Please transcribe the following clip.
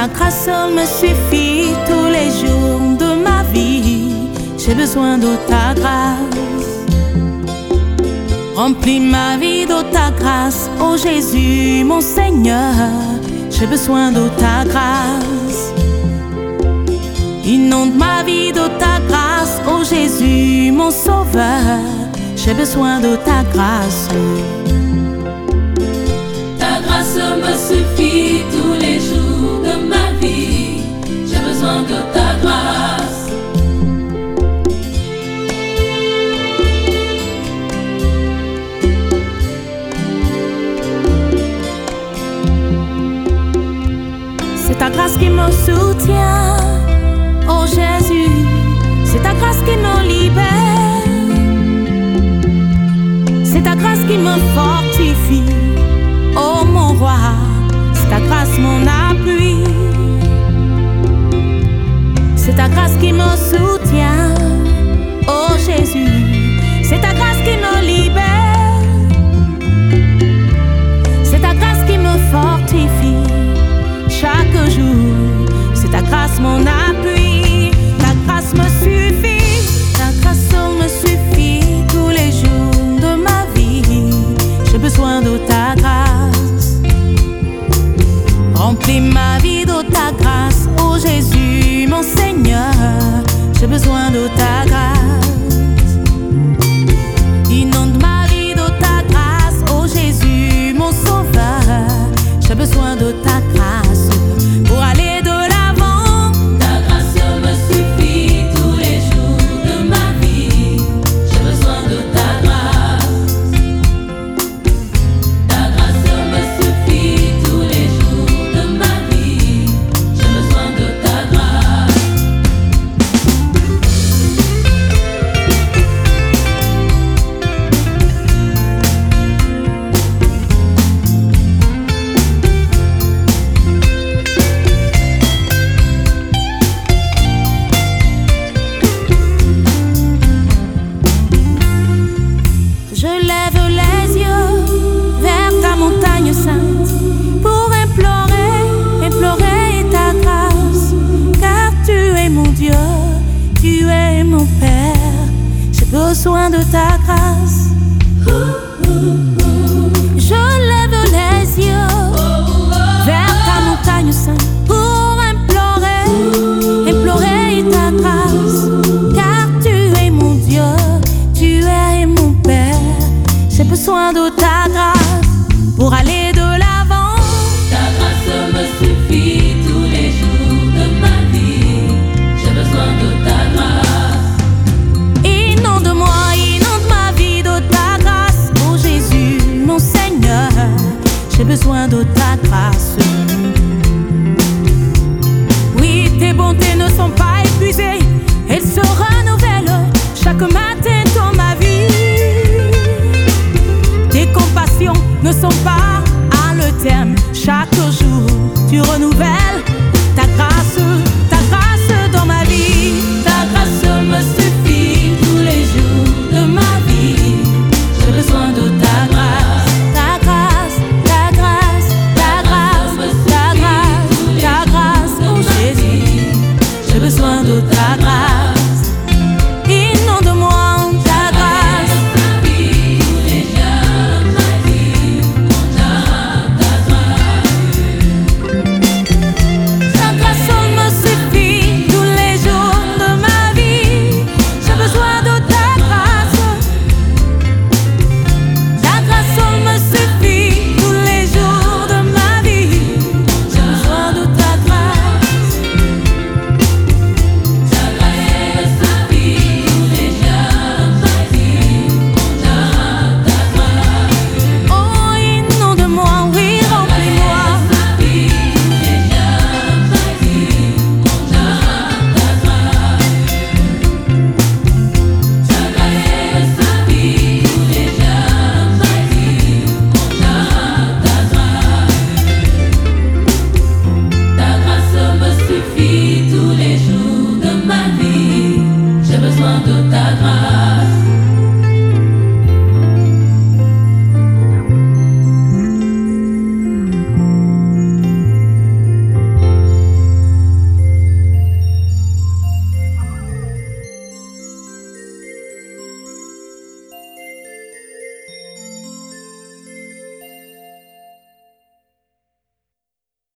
Ta grâce me suffit tous les jours de ma vie. J'ai besoin de ta grâce. Remplis ma vie de ta grâce, ô Jésus mon Seigneur. J'ai besoin de ta grâce. Inonde ma vie de ta grâce, ô oh Jésus mon Sauveur. J'ai besoin de ta grâce. Ta grâce me suffit tous les Oh Jésus, c'est ta grâce qui me libère. C'est ta grâce qui me fortifie. Oh mon roi, c'est ta grâce mon appui. C'est ta grâce qui me soutient. besoin de ta grâce. Je lève les yeux vers ta montagne sainte pour implorer, implorer ta grâce. Car tu es mon Dieu, tu es mon Père. J'ai besoin de ta grâce pour aller. lutar